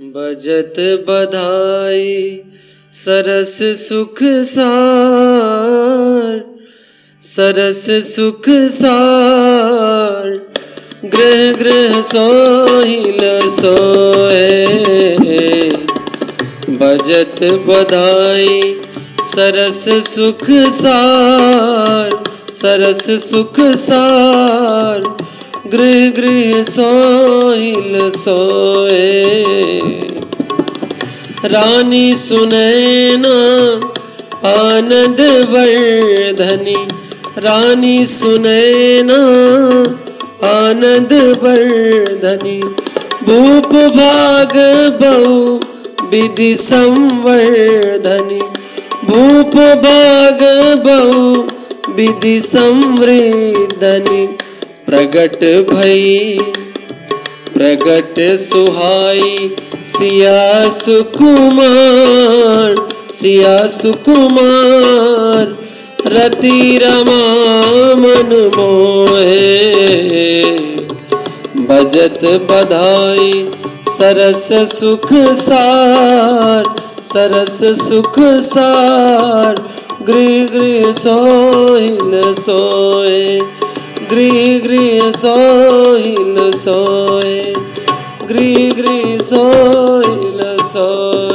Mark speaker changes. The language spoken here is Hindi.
Speaker 1: बजत बधाई, सरस सुख सार, सरस सुख सार, गृह गृह सोहिल सोए। बजत बधाई, सरस सुख सार, सरस सुख सार गृह गृह सोहिल सोए। रानी सुनैना आनंद वर्धनी। रानी सुनैना आनंद वर्धनी। भूप भाग बहु विधि संवर्धनी। भूप भाग बहु विधि संवृद्धनी। प्रगट भई, प्रगट सुहाई, सिया सुकुमार सिया सुकुमार, रति रमा मन मोहे। बजत बधाई, सरस सुख सार, सरस सुख सार, गृह गृह सोहिल सोए গৃহ গৃহ সইল সয় গৃহ গৃহ সইল সয়